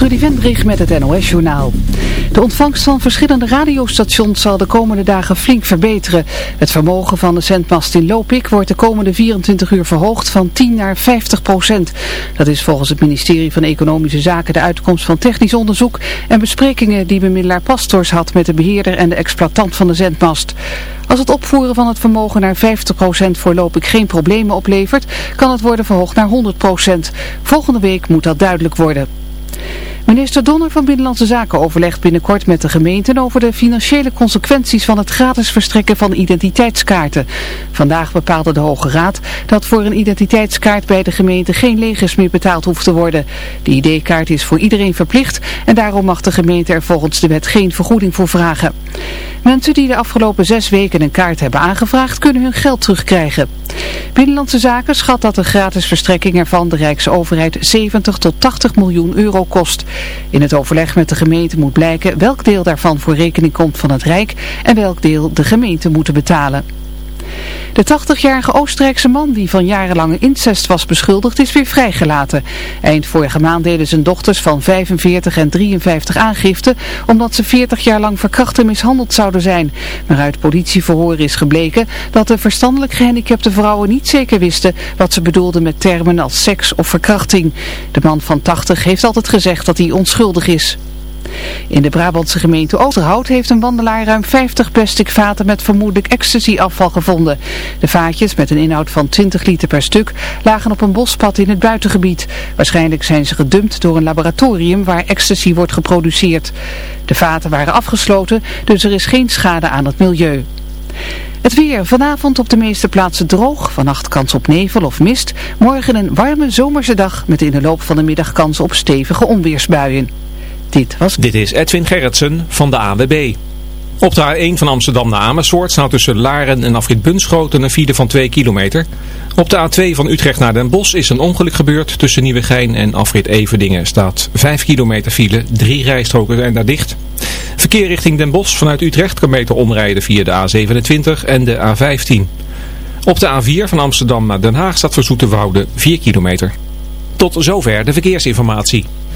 Trudy Vendrig met het NOS-journaal. De ontvangst van verschillende radiostations zal de komende dagen flink verbeteren. Het vermogen van de zendmast in Lopik wordt de komende 24 uur verhoogd van 10 naar 50 procent. Dat is volgens het ministerie van Economische Zaken de uitkomst van technisch onderzoek en besprekingen die bemiddelaar Pastors had met de beheerder en de exploitant van de zendmast. Als het opvoeren van het vermogen naar 50 procent voor Lopik geen problemen oplevert, kan het worden verhoogd naar 100 procent. Volgende week moet dat duidelijk worden. Minister Donner van Binnenlandse Zaken overlegt binnenkort met de gemeenten over de financiële consequenties van het gratis verstrekken van identiteitskaarten. Vandaag bepaalde de Hoge Raad dat voor een identiteitskaart bij de gemeente geen legers meer betaald hoeft te worden. De ID-kaart is voor iedereen verplicht en daarom mag de gemeente er volgens de wet geen vergoeding voor vragen. Mensen die de afgelopen zes weken een kaart hebben aangevraagd kunnen hun geld terugkrijgen. Binnenlandse Zaken schat dat de gratis verstrekking ervan de Rijksoverheid 70 tot 80 miljoen euro kost. In het overleg met de gemeente moet blijken welk deel daarvan voor rekening komt van het Rijk en welk deel de gemeente moeten betalen. De 80-jarige Oostenrijkse man die van jarenlange incest was beschuldigd is weer vrijgelaten. Eind vorige maand deden zijn dochters van 45 en 53 aangifte omdat ze 40 jaar lang verkracht en mishandeld zouden zijn. Maar uit politieverhoor is gebleken dat de verstandelijk gehandicapte vrouwen niet zeker wisten wat ze bedoelden met termen als seks of verkrachting. De man van 80 heeft altijd gezegd dat hij onschuldig is. In de Brabantse gemeente Oosterhout heeft een wandelaar ruim 50 plastic vaten met vermoedelijk ecstasy-afval gevonden. De vaatjes met een inhoud van 20 liter per stuk lagen op een bospad in het buitengebied. Waarschijnlijk zijn ze gedumpt door een laboratorium waar ecstasy wordt geproduceerd. De vaten waren afgesloten, dus er is geen schade aan het milieu. Het weer. Vanavond op de meeste plaatsen droog. Vannacht kans op nevel of mist. Morgen een warme zomerse dag met in de loop van de middag kans op stevige onweersbuien. Dit was... Dit is Edwin Gerritsen van de AWB. Op de A1 van Amsterdam naar Amersfoort staat tussen Laren en Afrit Bunschoten een file van 2 kilometer. Op de A2 van Utrecht naar Den Bosch is een ongeluk gebeurd. Tussen Nieuwegein en Afrit Everdingen staat 5 kilometer file. Drie rijstroken zijn daar dicht. Verkeer richting Den Bosch vanuit Utrecht kan beter omrijden via de A27 en de A15. Op de A4 van Amsterdam naar Den Haag staat voor Wouden 4 kilometer. Tot zover de verkeersinformatie.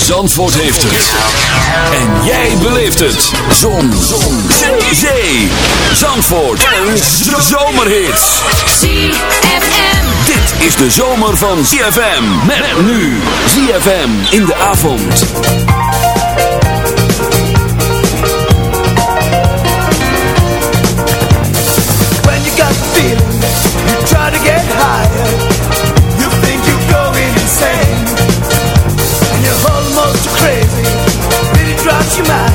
Zandvoort heeft het. En jij beleeft het. Zon. Zon. Zee. Zee. Zandvoort. En zomerhits. ZFM. Dit is de zomer van ZFM. Met nu. ZFM in de avond. When you got the feeling, 하지마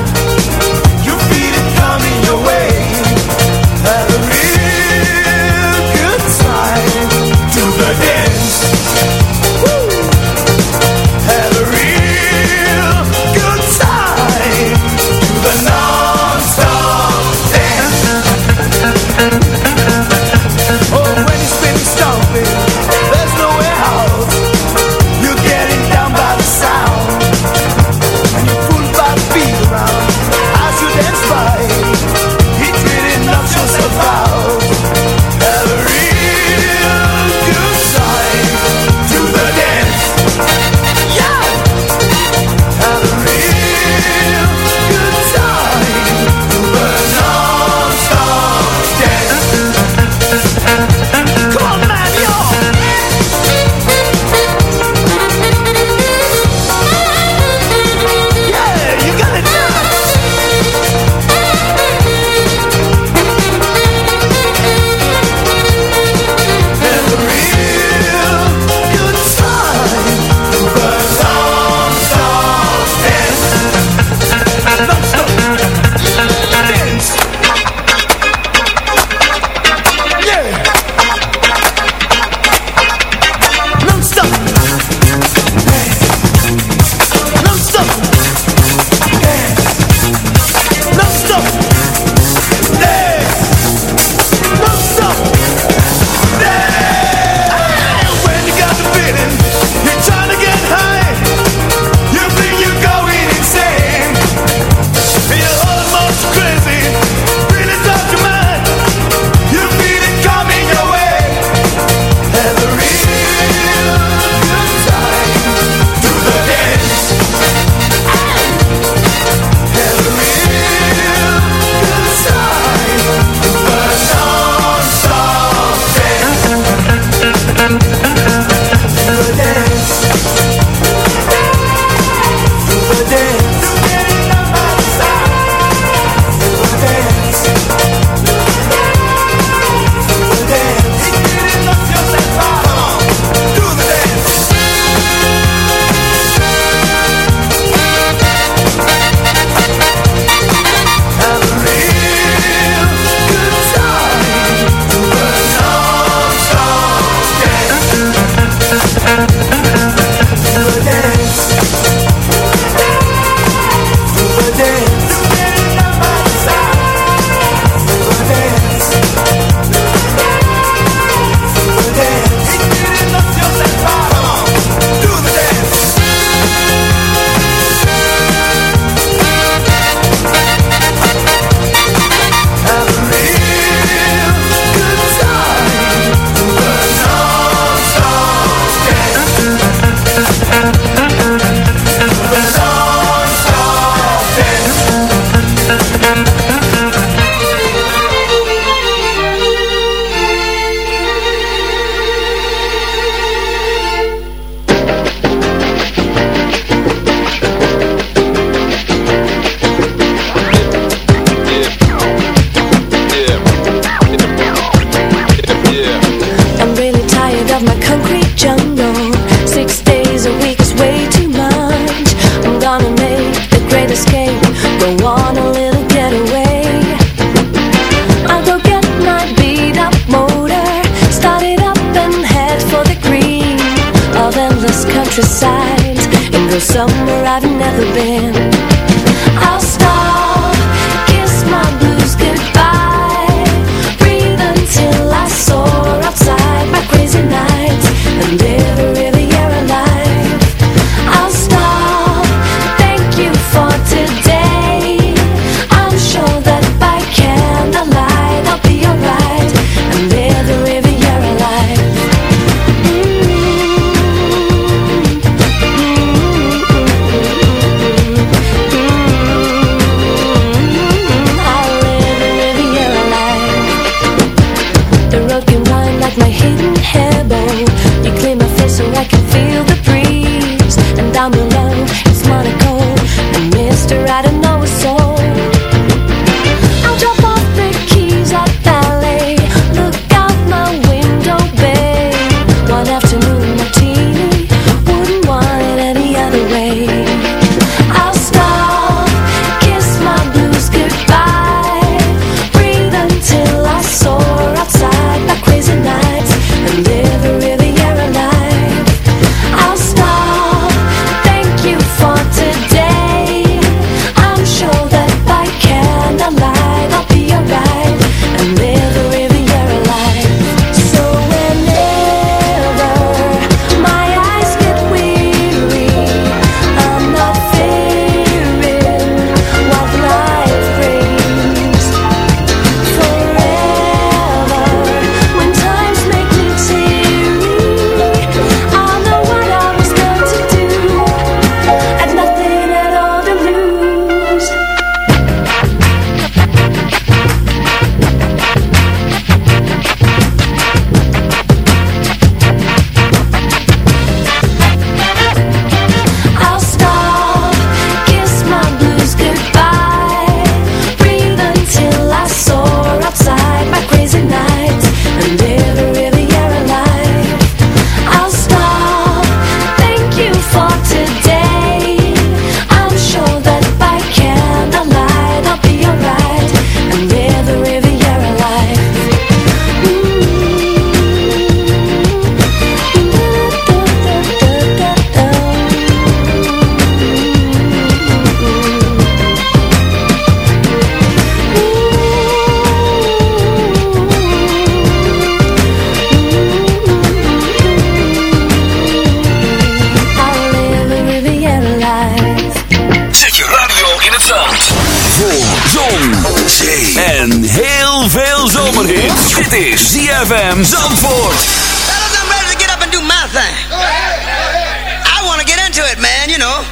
ZFM Zandvoort. Fellas, I'm ready to get up and do my thing. I want to get into it, man, you know.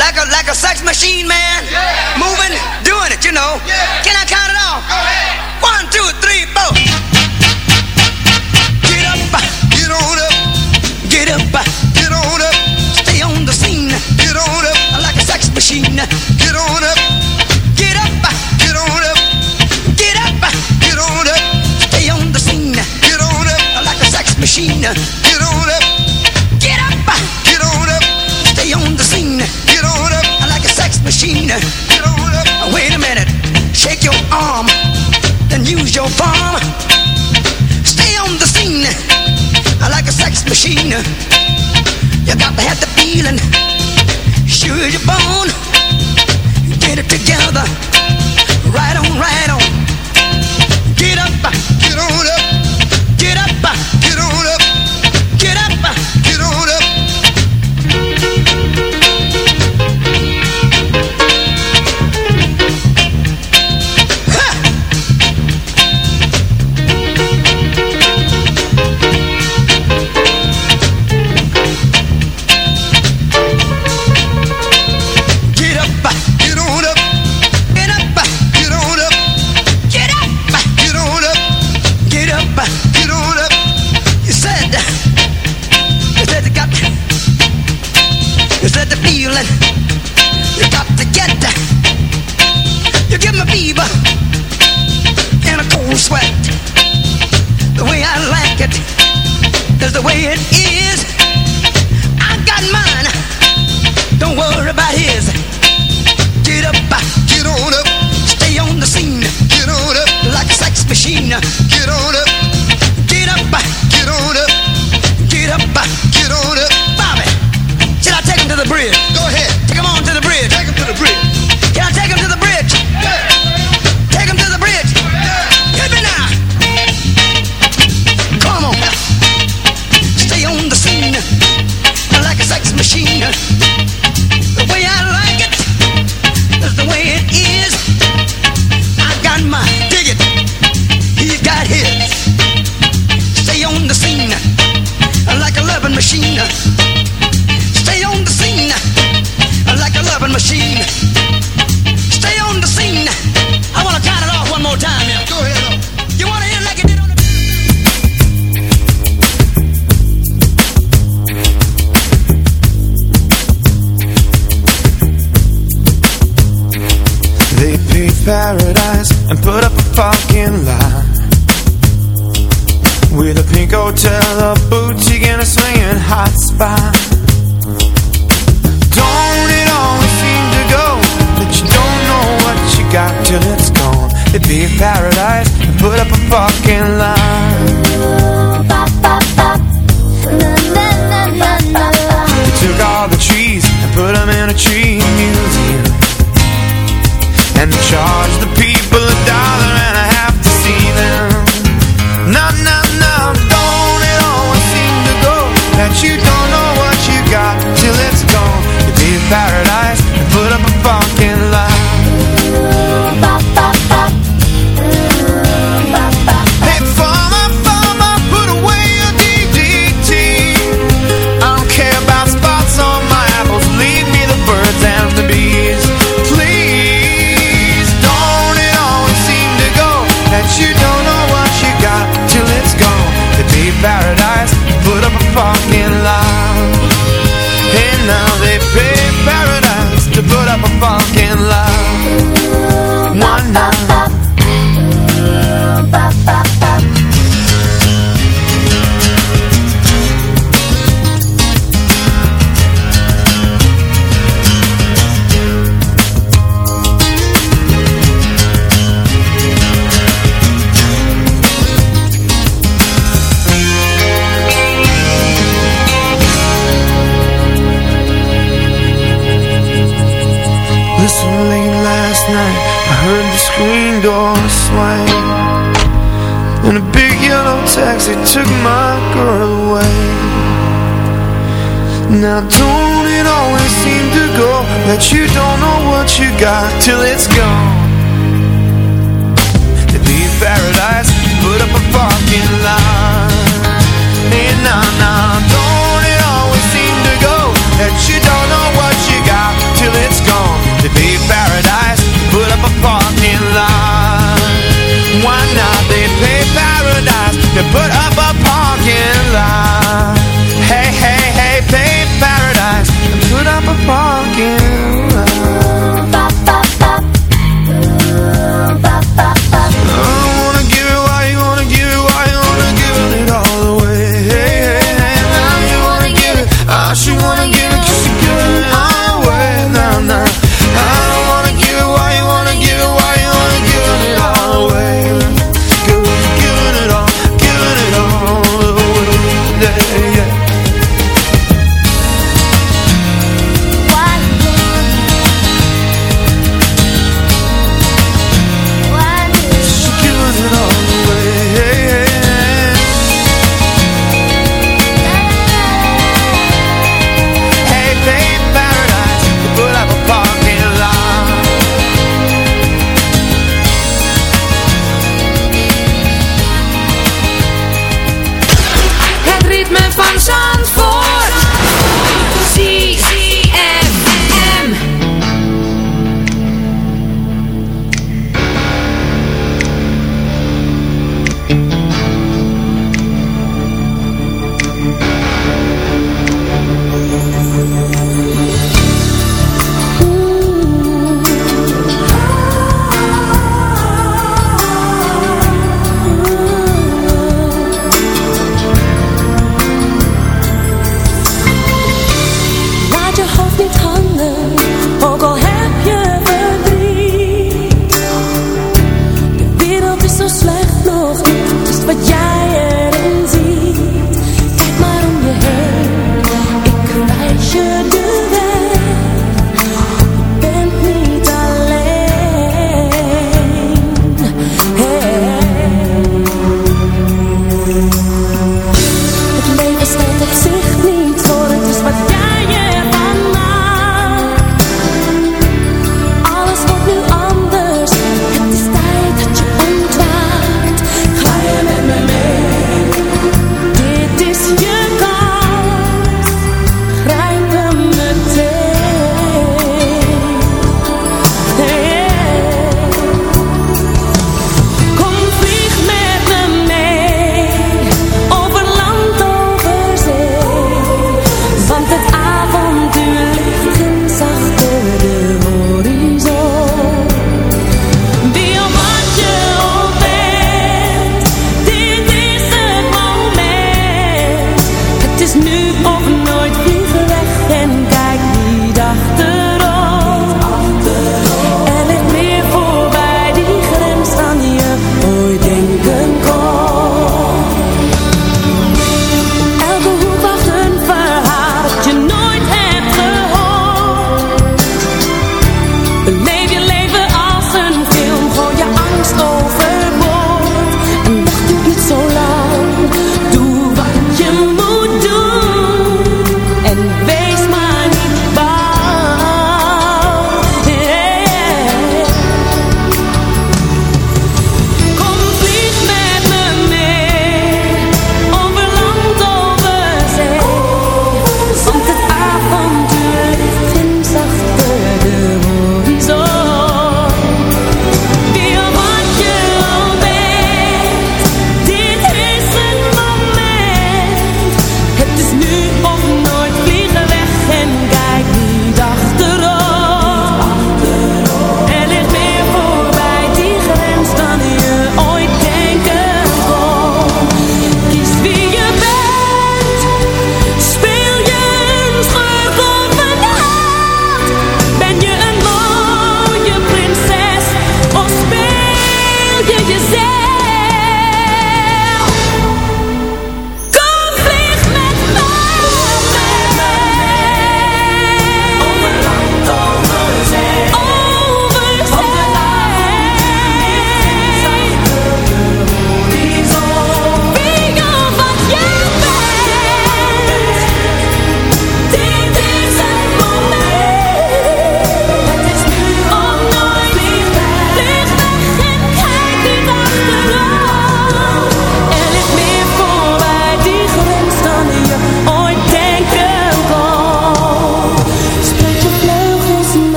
Like a, like a sex machine, man. Moving, doing it, you know. Can I count it off? One, two, three, four. Get up, get on up. Get up, get on up. Stay on the scene. Get on up. Like a sex machine. You got to have the feeling. Sure you're born. Get it together. Got till it's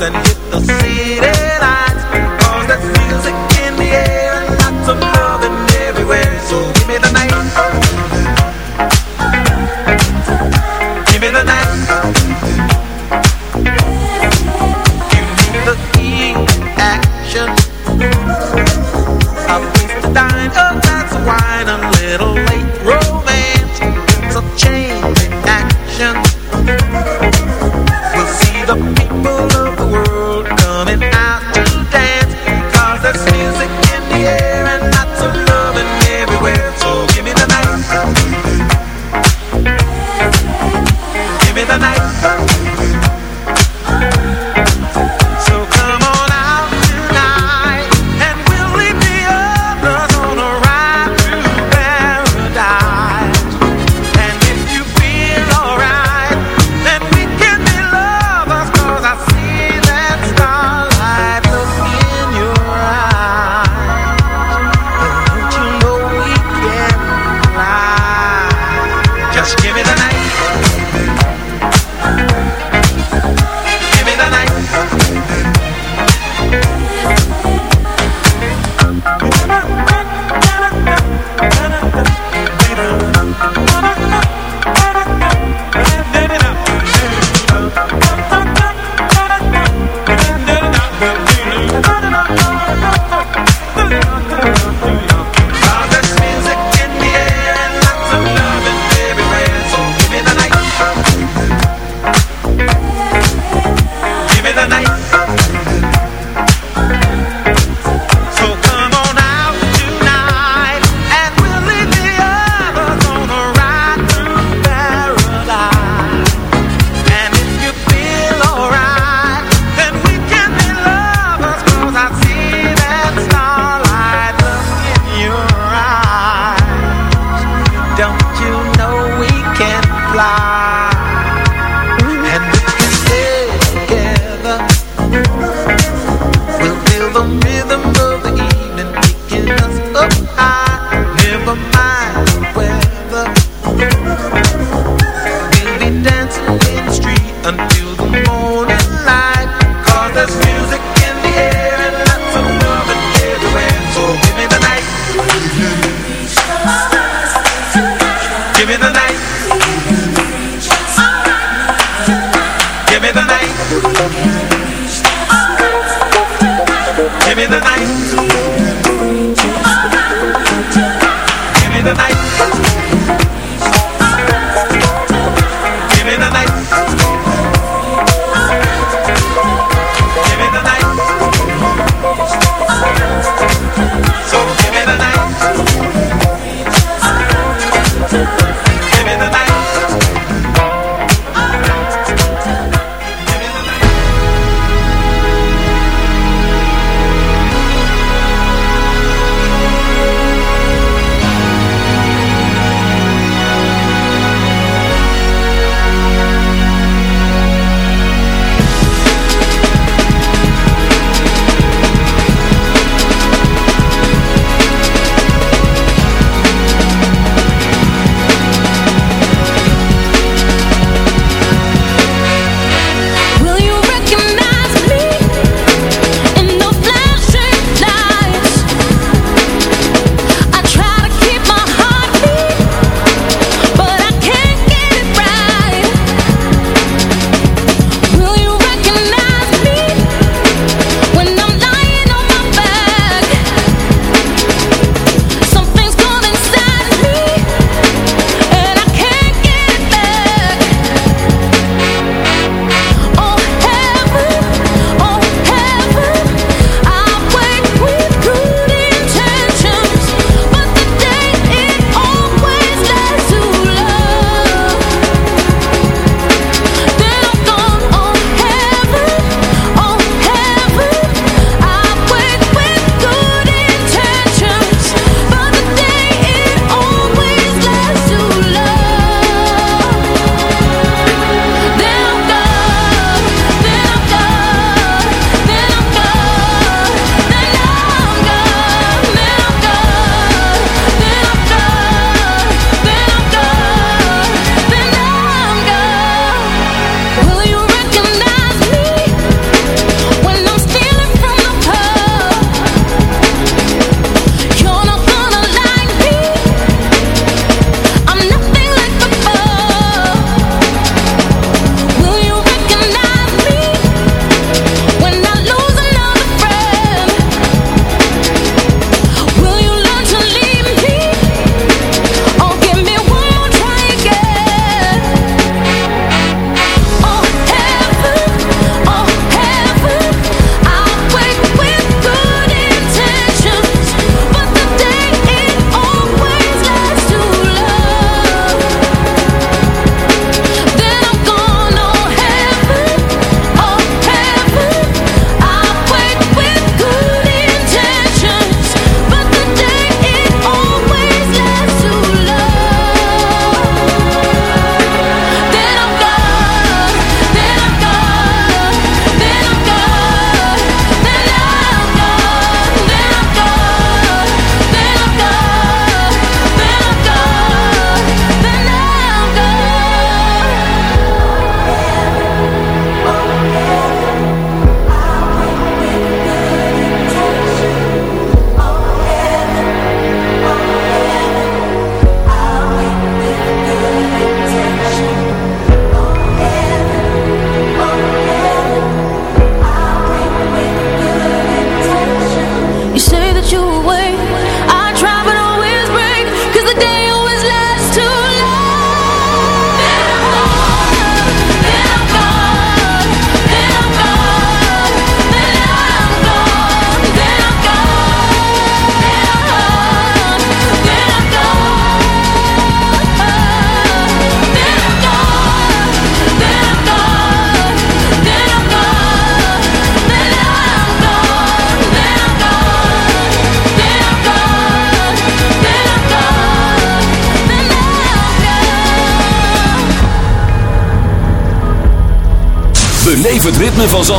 and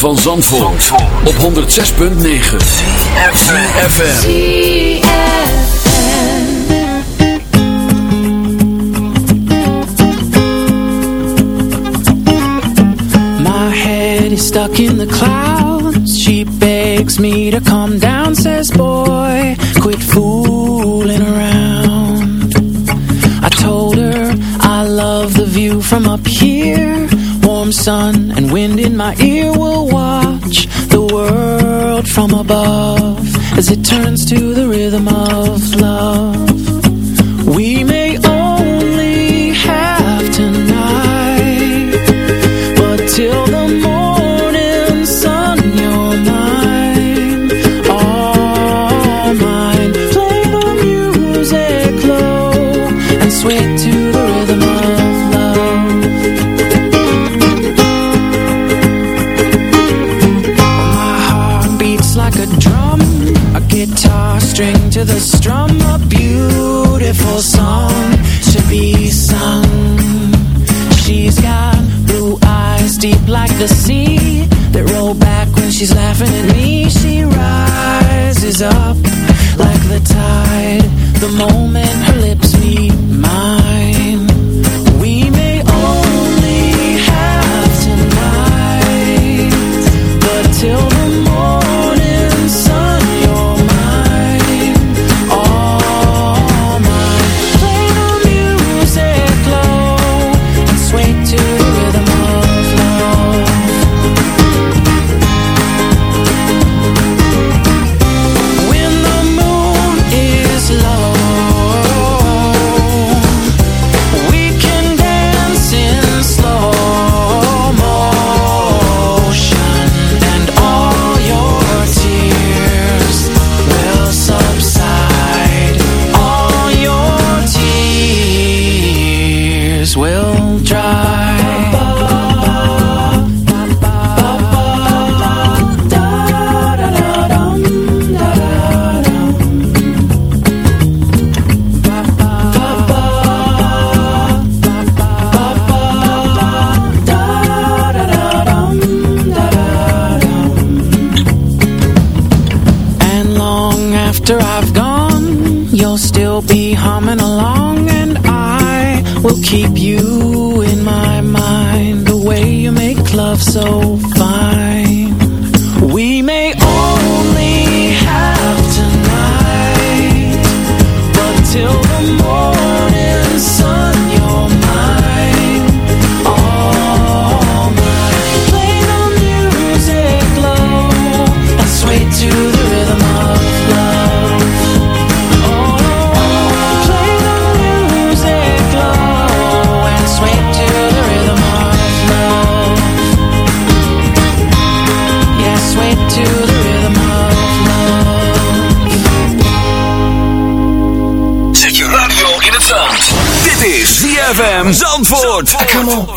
van Zandvoort, op 106.9 CFFM My head is stuck in the clouds. She begs me to come down Says boy, quit fooling around. I told her I love the view from up here. Warm sun tomorrow off.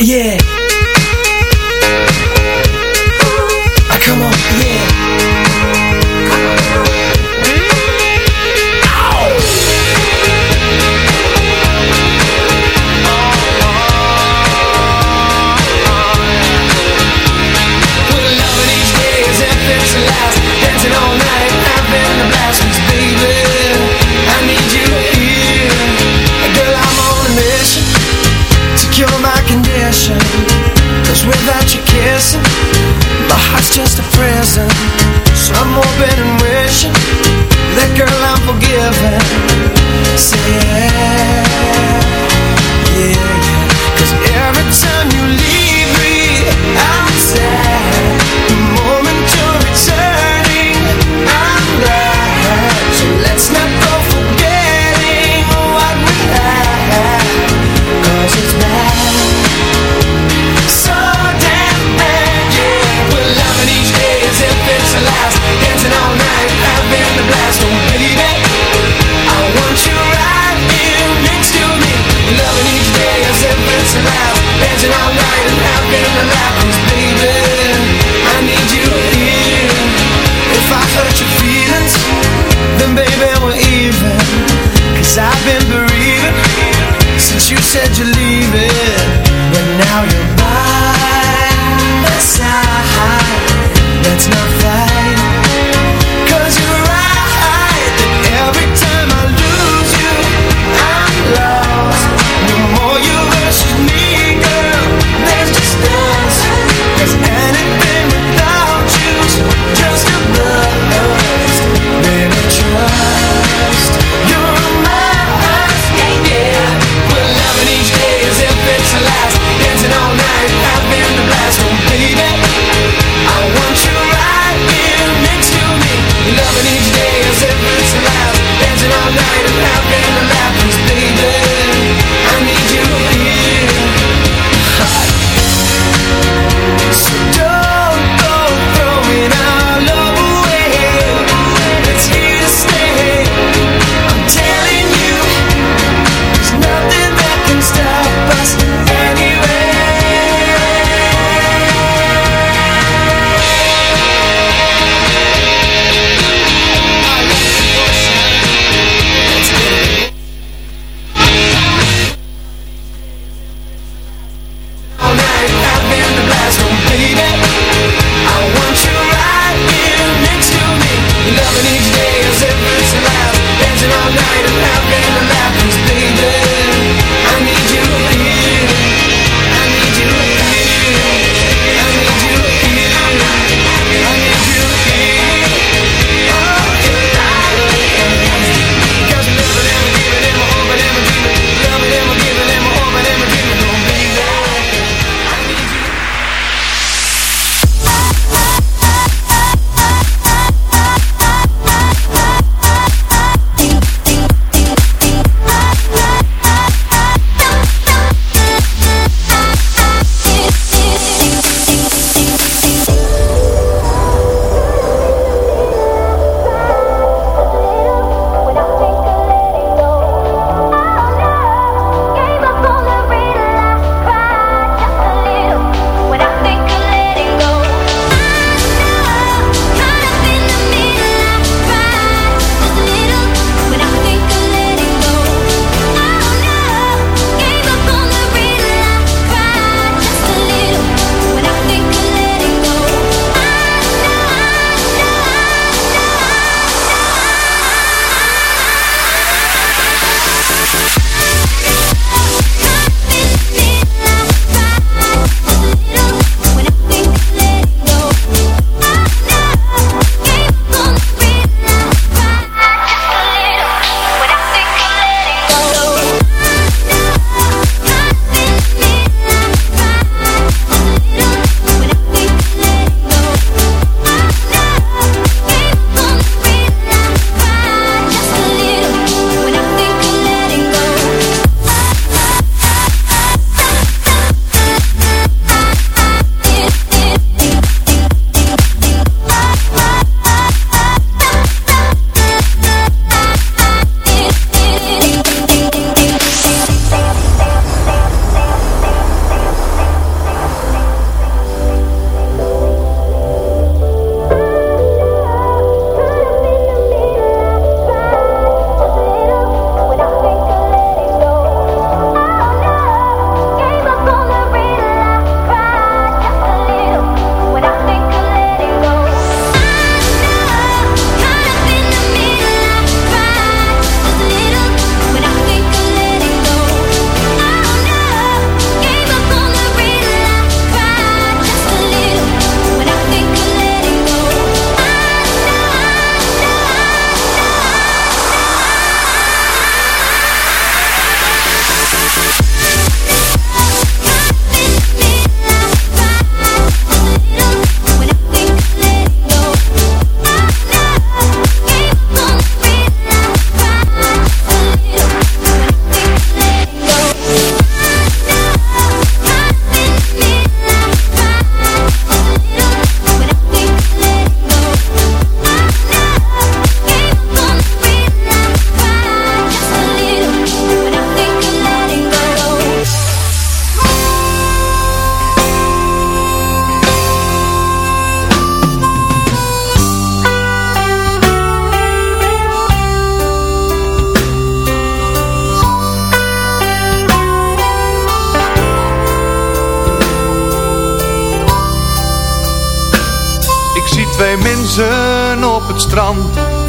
Yeah.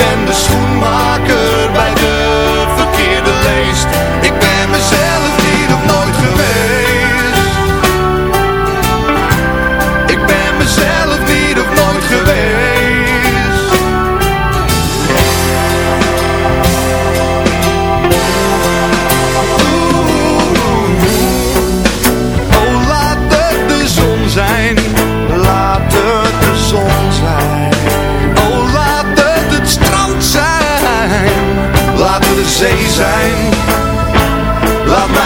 ben de schoenmaker bij de verkeerde leest